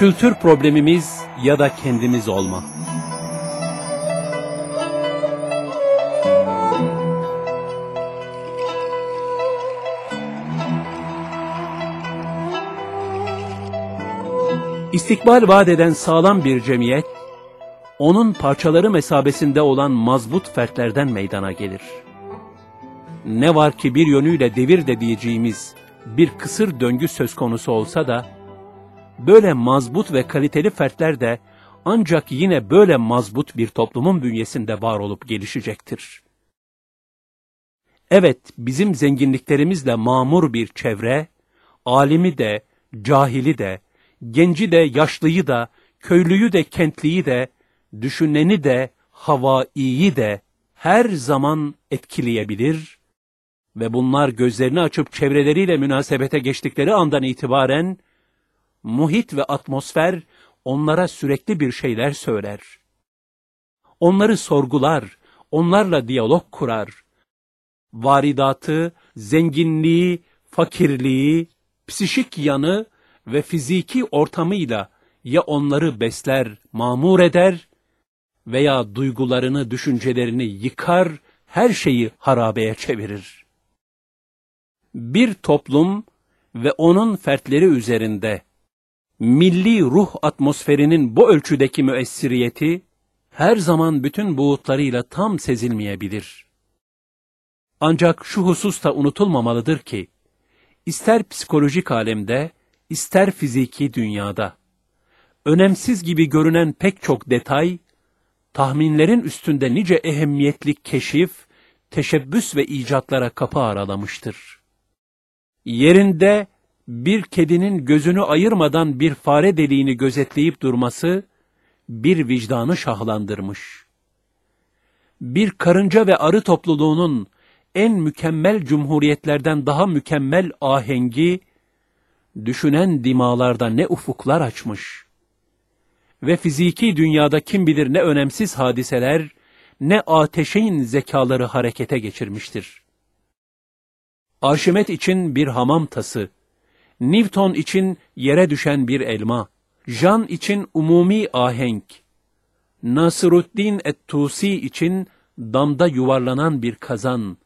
kültür problemimiz ya da kendimiz olma. İstikbal vaat eden sağlam bir cemiyet, onun parçaları mesabesinde olan mazbut fertlerden meydana gelir. Ne var ki bir yönüyle devir de diyeceğimiz bir kısır döngü söz konusu olsa da, böyle mazbut ve kaliteli fertler de ancak yine böyle mazbut bir toplumun bünyesinde var olup gelişecektir. Evet, bizim zenginliklerimizle mamur bir çevre, alimi de, cahili de, genci de, yaşlıyı da, köylüyü de, kentliyi de, düşüneni de, havaiyi de her zaman etkileyebilir ve bunlar gözlerini açıp çevreleriyle münasebete geçtikleri andan itibaren muhit ve atmosfer onlara sürekli bir şeyler söyler. Onları sorgular, onlarla diyalog kurar. Varidatı, zenginliği, fakirliği, psişik yanı ve fiziki ortamıyla ya onları besler, mamur eder veya duygularını, düşüncelerini yıkar, her şeyi harabeye çevirir. Bir toplum ve onun fertleri üzerinde milli ruh atmosferinin bu ölçüdeki müessiriyeti her zaman bütün buğutlarıyla tam sezilmeyebilir. Ancak şu husus da unutulmamalıdır ki, ister psikolojik alemde, ister fiziki dünyada, önemsiz gibi görünen pek çok detay, tahminlerin üstünde nice ehemmiyetli keşif, teşebbüs ve icatlara kapı aralamıştır. Yerinde bir kedinin gözünü ayırmadan bir fare deliğini gözetleyip durması, bir vicdanı şahlandırmış. Bir karınca ve arı topluluğunun en mükemmel cumhuriyetlerden daha mükemmel ahengi, düşünen dimalarda ne ufuklar açmış. Ve fiziki dünyada kim bilir ne önemsiz hadiseler, ne ateşin zekaları harekete geçirmiştir. Arşimet için bir hamam tası, Newton için yere düşen bir elma, Jan için umumi ahenk, Nasruddin et-Tusi için damda yuvarlanan bir kazan,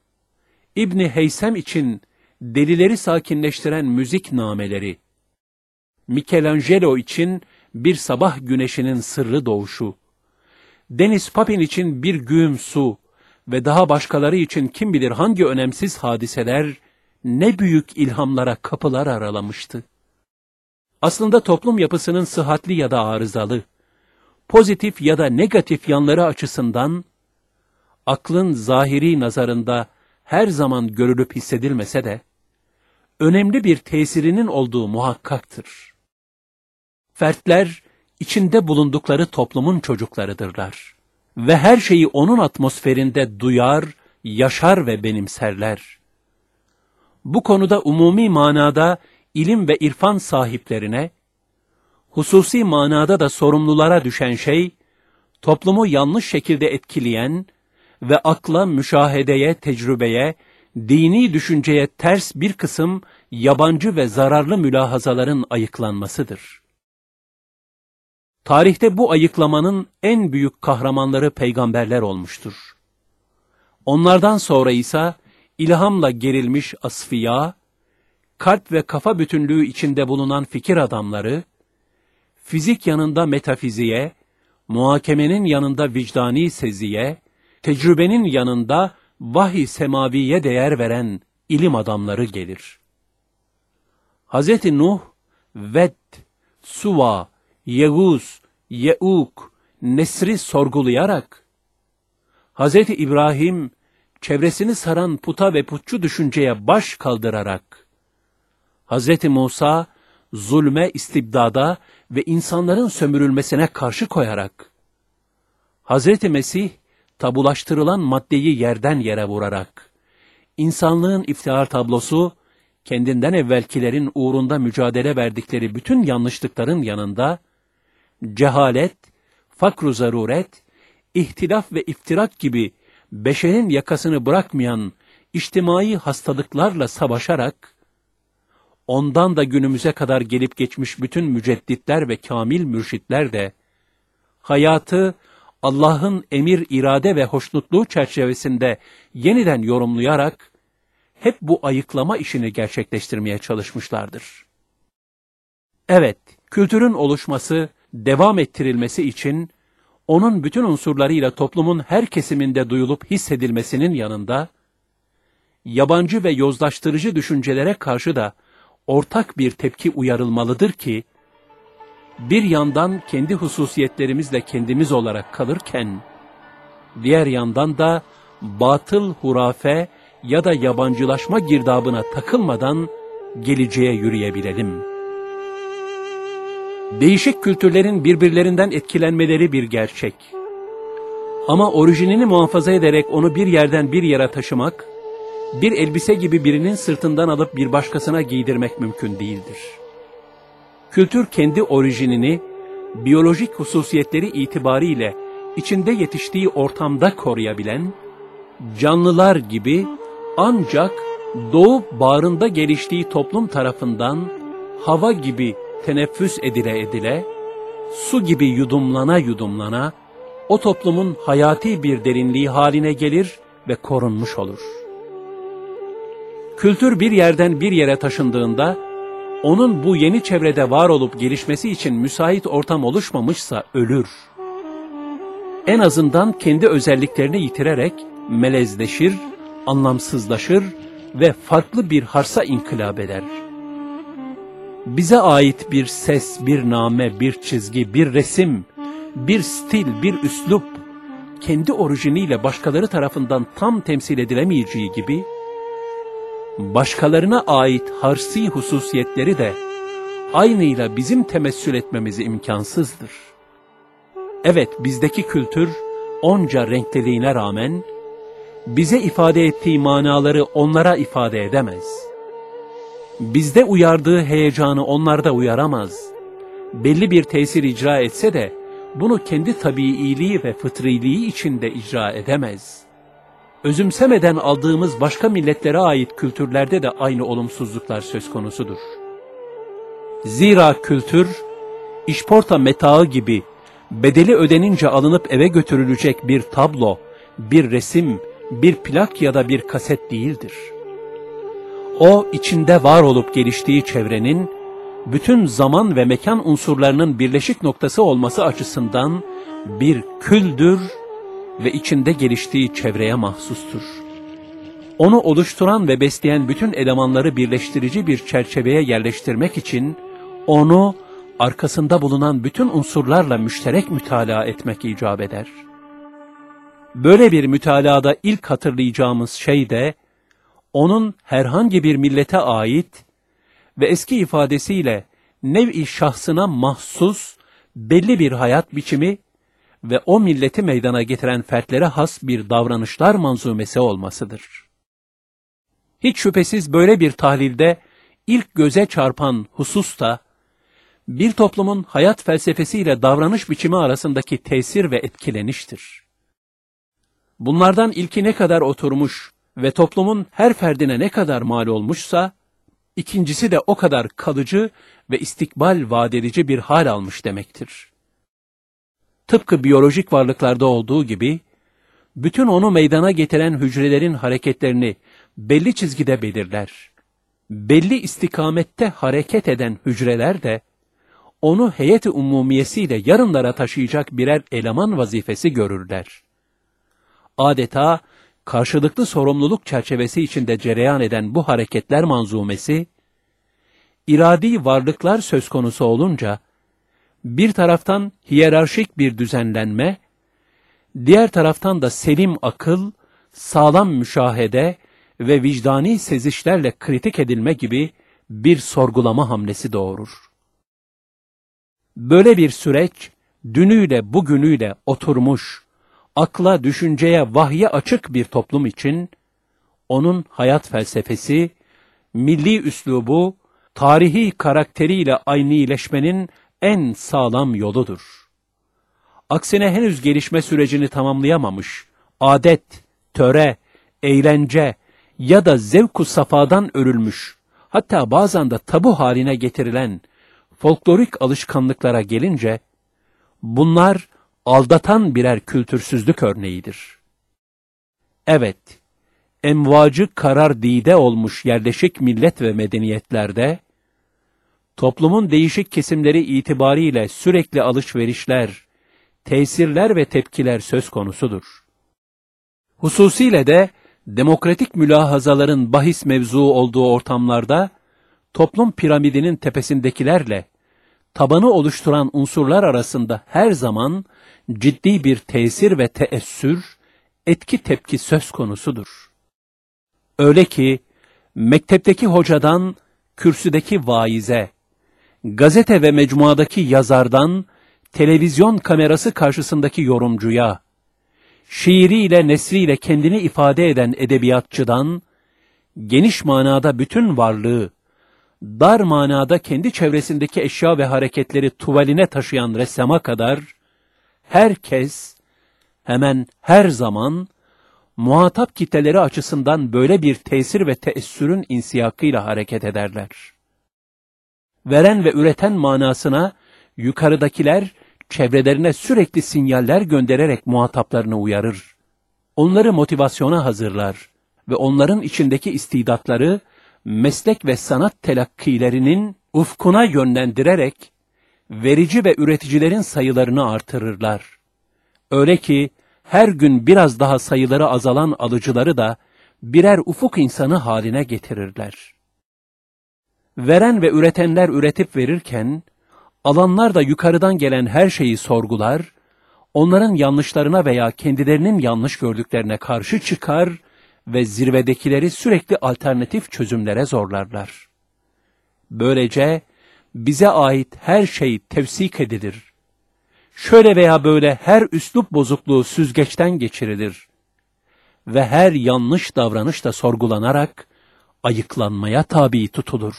İbni Heysem için delileri sakinleştiren müzik nameleri, Michelangelo için bir sabah güneşinin sırrı doğuşu, Deniz Papin için bir güğüm su ve daha başkaları için kim bilir hangi önemsiz hadiseler ne büyük ilhamlara kapılar aralamıştı. Aslında toplum yapısının sıhhatli ya da arızalı, pozitif ya da negatif yanları açısından, aklın zahiri nazarında her zaman görülüp hissedilmese de, önemli bir tesirinin olduğu muhakkaktır. Fertler, içinde bulundukları toplumun çocuklarıdırlar ve her şeyi onun atmosferinde duyar, yaşar ve benimserler. Bu konuda umumi manada ilim ve irfan sahiplerine, hususi manada da sorumlulara düşen şey, toplumu yanlış şekilde etkileyen ve akla, müşahedeye, tecrübeye, dini düşünceye ters bir kısım yabancı ve zararlı mülahazaların ayıklanmasıdır. Tarihte bu ayıklamanın en büyük kahramanları peygamberler olmuştur. Onlardan sonra ise ilhamla gerilmiş asfiya, kalp ve kafa bütünlüğü içinde bulunan fikir adamları, fizik yanında metafiziğe, muhakemenin yanında vicdani seziye, tecrübenin yanında vahiy semaviye değer veren ilim adamları gelir. Hz. Nuh, Ved, Suva, Yeguz, Yeuk, Nesri sorgulayarak, Hz. İbrahim, çevresini saran puta ve putçu düşünceye baş kaldırarak, Hz. Musa, zulme, istibdada ve insanların sömürülmesine karşı koyarak, Hz. Mesih, tabulaştırılan maddeyi yerden yere vurarak, insanlığın iftihar tablosu, kendinden evvelkilerin uğrunda mücadele verdikleri bütün yanlışlıkların yanında, cehalet, fakru zaruret, ihtilaf ve iftirak gibi beşerin yakasını bırakmayan içtimai hastalıklarla savaşarak, ondan da günümüze kadar gelip geçmiş bütün mücedditler ve kamil mürşitler de, hayatı Allah'ın emir, irade ve hoşnutluğu çerçevesinde yeniden yorumlayarak, hep bu ayıklama işini gerçekleştirmeye çalışmışlardır. Evet, kültürün oluşması, devam ettirilmesi için, onun bütün unsurlarıyla toplumun her kesiminde duyulup hissedilmesinin yanında, yabancı ve yozlaştırıcı düşüncelere karşı da ortak bir tepki uyarılmalıdır ki, bir yandan kendi hususiyetlerimizle kendimiz olarak kalırken, diğer yandan da batıl hurafe ya da yabancılaşma girdabına takılmadan geleceğe yürüyebilelim. Değişik kültürlerin birbirlerinden etkilenmeleri bir gerçek. Ama orijinini muhafaza ederek onu bir yerden bir yere taşımak, bir elbise gibi birinin sırtından alıp bir başkasına giydirmek mümkün değildir. Kültür kendi orijinini, biyolojik hususiyetleri itibariyle içinde yetiştiği ortamda koruyabilen, canlılar gibi ancak doğup bağrında geliştiği toplum tarafından hava gibi teneffüs edile edile, su gibi yudumlana yudumlana, o toplumun hayati bir derinliği haline gelir ve korunmuş olur. Kültür bir yerden bir yere taşındığında, onun bu yeni çevrede var olup gelişmesi için müsait ortam oluşmamışsa ölür. En azından kendi özelliklerini yitirerek melezleşir, anlamsızlaşır ve farklı bir harsa inkılap eder. Bize ait bir ses, bir name, bir çizgi, bir resim, bir stil, bir üslup, kendi orijiniyle başkaları tarafından tam temsil edilemeyeceği gibi, başkalarına ait harsi hususiyetleri de aynıyla bizim temessül etmemiz imkansızdır. Evet bizdeki kültür onca renkliliğine rağmen bize ifade ettiği manaları onlara ifade edemez. Bizde uyardığı heyecanı onlarda uyaramaz. Belli bir tesir icra etse de bunu kendi tabiiliği ve fıtriliği içinde icra edemez. Özümsemeden aldığımız başka milletlere ait kültürlerde de aynı olumsuzluklar söz konusudur. Zira kültür, işporta metağı gibi bedeli ödenince alınıp eve götürülecek bir tablo, bir resim, bir plak ya da bir kaset değildir. O içinde var olup geliştiği çevrenin, bütün zaman ve mekan unsurlarının birleşik noktası olması açısından bir küldür ve içinde geliştiği çevreye mahsustur. Onu oluşturan ve besleyen bütün elemanları birleştirici bir çerçeveye yerleştirmek için, onu arkasında bulunan bütün unsurlarla müşterek mütalaa etmek icap eder. Böyle bir mütalaada ilk hatırlayacağımız şey de, onun herhangi bir millete ait ve eski ifadesiyle nev-i şahsına mahsus belli bir hayat biçimi ve o milleti meydana getiren fertlere has bir davranışlar manzumesi olmasıdır. Hiç şüphesiz böyle bir tahlilde ilk göze çarpan husus da, bir toplumun hayat felsefesiyle davranış biçimi arasındaki tesir ve etkileniştir. Bunlardan ilki ne kadar oturmuş ve toplumun her ferdine ne kadar mal olmuşsa, ikincisi de o kadar kalıcı ve istikbal vadedici bir hal almış demektir. Tıpkı biyolojik varlıklarda olduğu gibi, bütün onu meydana getiren hücrelerin hareketlerini belli çizgide belirler. Belli istikamette hareket eden hücreler de, onu heyeti umumiyesiyle yarınlara taşıyacak birer eleman vazifesi görürler. Adeta karşılıklı sorumluluk çerçevesi içinde cereyan eden bu hareketler manzumesi, iradi varlıklar söz konusu olunca, bir taraftan hiyerarşik bir düzenlenme, diğer taraftan da selim akıl, sağlam müşahede ve vicdani sezişlerle kritik edilme gibi bir sorgulama hamlesi doğurur. Böyle bir süreç, dünüyle bugünüyle oturmuş, akla, düşünceye, vahye açık bir toplum için, onun hayat felsefesi, milli üslubu, tarihi karakteriyle aynileşmenin en sağlam yoludur. Aksine henüz gelişme sürecini tamamlayamamış, adet, töre, eğlence ya da zevku safadan örülmüş, hatta bazen de tabu haline getirilen folklorik alışkanlıklara gelince, bunlar aldatan birer kültürsüzlük örneğidir. Evet, emvacı karar dide olmuş yerleşik millet ve medeniyetlerde, toplumun değişik kesimleri itibariyle sürekli alışverişler, tesirler ve tepkiler söz konusudur. Hususiyle de demokratik mülahazaların bahis mevzu olduğu ortamlarda, toplum piramidinin tepesindekilerle tabanı oluşturan unsurlar arasında her zaman ciddi bir tesir ve teessür, etki tepki söz konusudur. Öyle ki mektepteki hocadan kürsüdeki vaize, gazete ve mecmuadaki yazardan televizyon kamerası karşısındaki yorumcuya, şiiriyle nesriyle kendini ifade eden edebiyatçıdan, geniş manada bütün varlığı, dar manada kendi çevresindeki eşya ve hareketleri tuvaline taşıyan ressama kadar, herkes, hemen her zaman, muhatap kitleleri açısından böyle bir tesir ve teessürün insiyakıyla hareket ederler. Veren ve üreten manasına yukarıdakiler çevrelerine sürekli sinyaller göndererek muhataplarını uyarır. Onları motivasyona hazırlar ve onların içindeki istidatları meslek ve sanat telakkilerinin ufkuna yönlendirerek verici ve üreticilerin sayılarını artırırlar. Öyle ki her gün biraz daha sayıları azalan alıcıları da birer ufuk insanı haline getirirler. Veren ve üretenler üretip verirken, alanlar da yukarıdan gelen her şeyi sorgular, onların yanlışlarına veya kendilerinin yanlış gördüklerine karşı çıkar ve zirvedekileri sürekli alternatif çözümlere zorlarlar. Böylece bize ait her şey tevsik edilir. Şöyle veya böyle her üslup bozukluğu süzgeçten geçirilir. Ve her yanlış davranış da sorgulanarak ayıklanmaya tabi tutulur.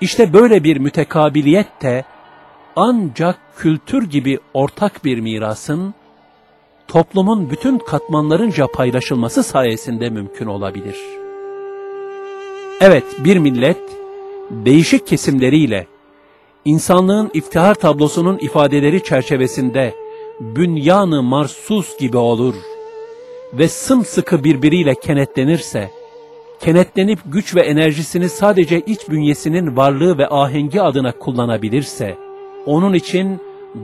İşte böyle bir mütekabiliyet de ancak kültür gibi ortak bir mirasın toplumun bütün katmanlarınca paylaşılması sayesinde mümkün olabilir. Evet, bir millet değişik kesimleriyle insanlığın iftihar tablosunun ifadeleri çerçevesinde bünyanı marsus gibi olur ve sımsıkı birbiriyle kenetlenirse, kenetlenip güç ve enerjisini sadece iç bünyesinin varlığı ve ahengi adına kullanabilirse, onun için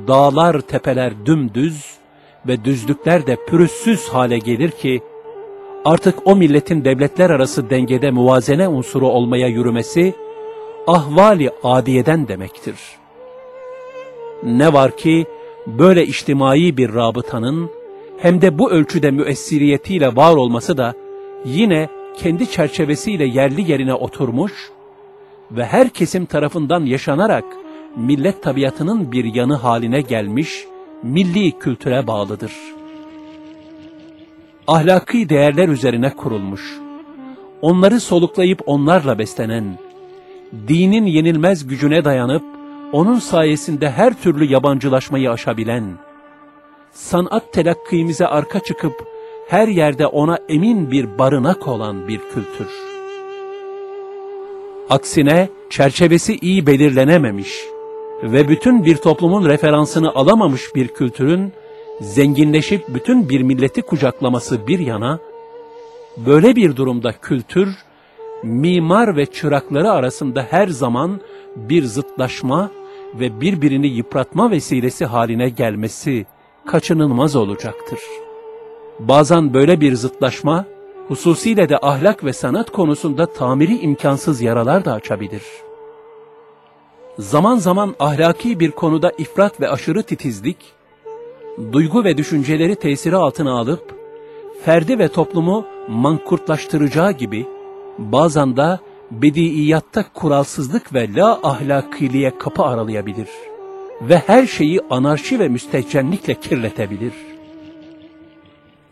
dağlar tepeler dümdüz, ve düzlükler de pürüzsüz hale gelir ki, artık o milletin devletler arası dengede muvazene unsuru olmaya yürümesi, ahvali adiyeden demektir. Ne var ki, böyle içtimai bir rabıtanın, hem de bu ölçüde müessiriyetiyle var olması da, yine kendi çerçevesiyle yerli yerine oturmuş ve her kesim tarafından yaşanarak millet tabiatının bir yanı haline gelmiş milli kültüre bağlıdır. Ahlaki değerler üzerine kurulmuş, onları soluklayıp onlarla beslenen, dinin yenilmez gücüne dayanıp, onun sayesinde her türlü yabancılaşmayı aşabilen, sanat telakkimize arka çıkıp, her yerde ona emin bir barınak olan bir kültür. Aksine çerçevesi iyi belirlenememiş, ve bütün bir toplumun referansını alamamış bir kültürün zenginleşip bütün bir milleti kucaklaması bir yana, böyle bir durumda kültür, mimar ve çırakları arasında her zaman bir zıtlaşma ve birbirini yıpratma vesilesi haline gelmesi kaçınılmaz olacaktır. Bazen böyle bir zıtlaşma, hususiyle de ahlak ve sanat konusunda tamiri imkansız yaralar da açabilir.'' Zaman zaman ahlaki bir konuda ifrat ve aşırı titizlik, duygu ve düşünceleri tesiri altına alıp, ferdi ve toplumu mankurtlaştıracağı gibi, bazen de bediiyatta kuralsızlık ve la ahlakiliğe kapı aralayabilir ve her şeyi anarşi ve müstehcenlikle kirletebilir.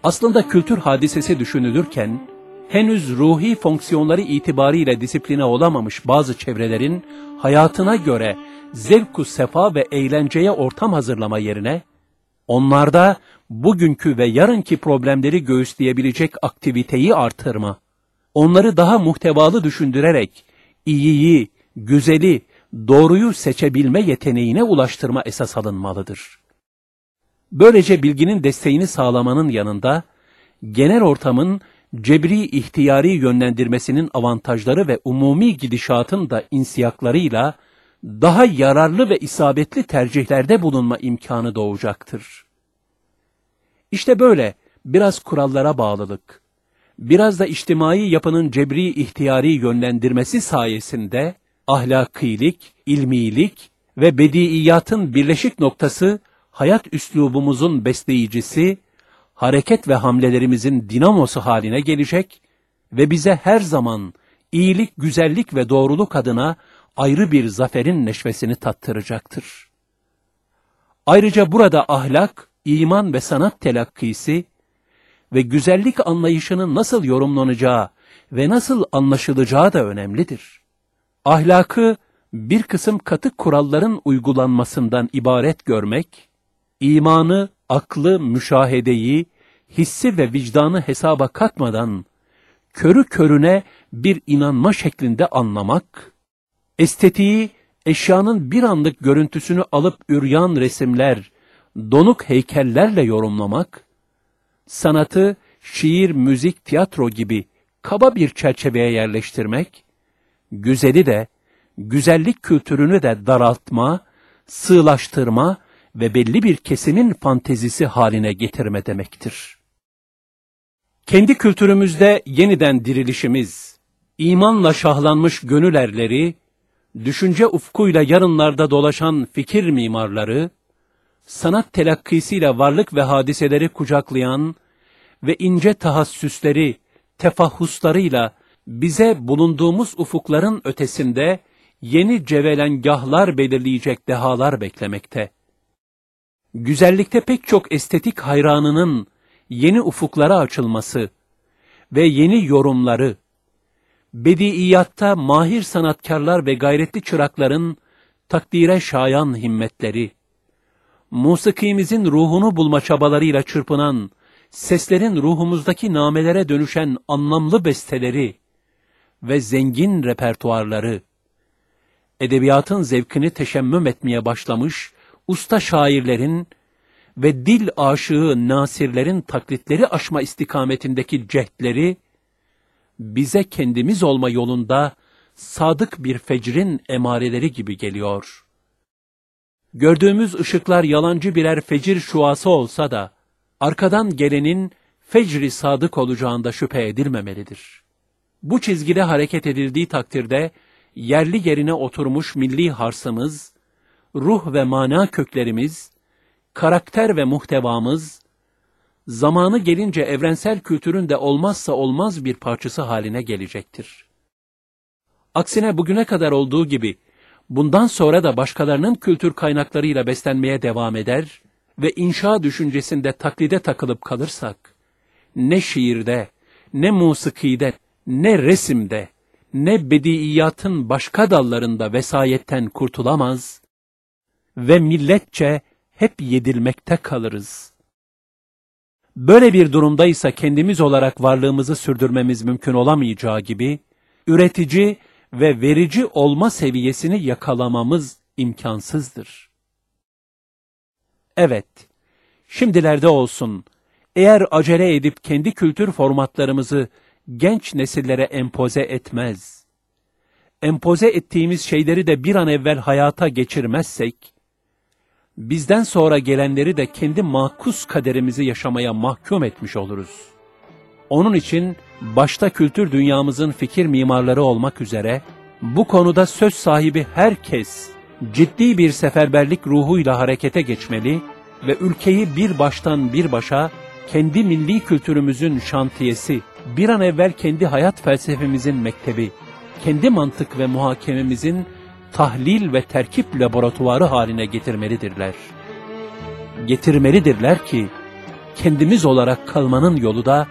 Aslında kültür hadisesi düşünülürken, henüz ruhi fonksiyonları itibariyle disipline olamamış bazı çevrelerin hayatına göre zevku sefa ve eğlenceye ortam hazırlama yerine, onlarda bugünkü ve yarınki problemleri göğüsleyebilecek aktiviteyi artırma onları daha muhtevalı düşündürerek iyiyi, güzeli, doğruyu seçebilme yeteneğine ulaştırma esas alınmalıdır. Böylece bilginin desteğini sağlamanın yanında, genel ortamın cebri ihtiyari yönlendirmesinin avantajları ve umumi gidişatın da insiyaklarıyla daha yararlı ve isabetli tercihlerde bulunma imkanı doğacaktır. İşte böyle biraz kurallara bağlılık, biraz da içtimai yapının cebri ihtiyari yönlendirmesi sayesinde ahlakilik, ilmilik ve bediiyatın birleşik noktası hayat üslubumuzun besleyicisi, hareket ve hamlelerimizin dinamosu haline gelecek ve bize her zaman iyilik, güzellik ve doğruluk adına ayrı bir zaferin neşvesini tattıracaktır. Ayrıca burada ahlak, iman ve sanat telakkisi ve güzellik anlayışının nasıl yorumlanacağı ve nasıl anlaşılacağı da önemlidir. Ahlakı bir kısım katı kuralların uygulanmasından ibaret görmek, imanı, aklı, müşahedeyi, hissi ve vicdanı hesaba katmadan körü körüne bir inanma şeklinde anlamak, estetiği eşyanın bir anlık görüntüsünü alıp üryan resimler, donuk heykellerle yorumlamak, sanatı şiir, müzik, tiyatro gibi kaba bir çerçeveye yerleştirmek, güzeli de, güzellik kültürünü de daraltma, sığlaştırma ve belli bir kesimin fantezisi haline getirme demektir. Kendi kültürümüzde yeniden dirilişimiz, imanla şahlanmış gönül erleri, düşünce ufkuyla yarınlarda dolaşan fikir mimarları, sanat telakkisiyle varlık ve hadiseleri kucaklayan ve ince tahassüsleri, tefahhuslarıyla bize bulunduğumuz ufukların ötesinde yeni cevelengahlar belirleyecek dehalar beklemekte. Güzellikte pek çok estetik hayranının yeni ufuklara açılması ve yeni yorumları, bediiyatta mahir sanatkarlar ve gayretli çırakların takdire şayan himmetleri, musikimizin ruhunu bulma çabalarıyla çırpınan, seslerin ruhumuzdaki namelere dönüşen anlamlı besteleri ve zengin repertuarları, edebiyatın zevkini teşemmüm etmeye başlamış usta şairlerin ve dil aşığı nasirlerin taklitleri aşma istikametindeki cehdleri, bize kendimiz olma yolunda sadık bir fecrin emareleri gibi geliyor. Gördüğümüz ışıklar yalancı birer fecir şuası olsa da, arkadan gelenin fecri sadık olacağında şüphe edilmemelidir. Bu çizgide hareket edildiği takdirde, yerli yerine oturmuş milli harsımız, ruh ve mana köklerimiz, karakter ve muhtevamız, zamanı gelince evrensel kültürün de olmazsa olmaz bir parçası haline gelecektir. Aksine bugüne kadar olduğu gibi, bundan sonra da başkalarının kültür kaynaklarıyla beslenmeye devam eder ve inşa düşüncesinde taklide takılıp kalırsak, ne şiirde, ne musikide, ne resimde, ne bediiyatın başka dallarında vesayetten kurtulamaz ve milletçe hep yedilmekte kalırız. Böyle bir durumdaysa kendimiz olarak varlığımızı sürdürmemiz mümkün olamayacağı gibi, üretici ve verici olma seviyesini yakalamamız imkansızdır. Evet, şimdilerde olsun, eğer acele edip kendi kültür formatlarımızı genç nesillere empoze etmez, empoze ettiğimiz şeyleri de bir an evvel hayata geçirmezsek, bizden sonra gelenleri de kendi makus kaderimizi yaşamaya mahkum etmiş oluruz. Onun için başta kültür dünyamızın fikir mimarları olmak üzere bu konuda söz sahibi herkes ciddi bir seferberlik ruhuyla harekete geçmeli ve ülkeyi bir baştan bir başa kendi milli kültürümüzün şantiyesi, bir an evvel kendi hayat felsefemizin mektebi, kendi mantık ve muhakememizin tahlil ve terkip laboratuvarı haline getirmelidirler. Getirmelidirler ki kendimiz olarak kalmanın yolu da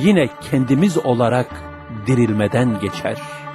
yine kendimiz olarak dirilmeden geçer.''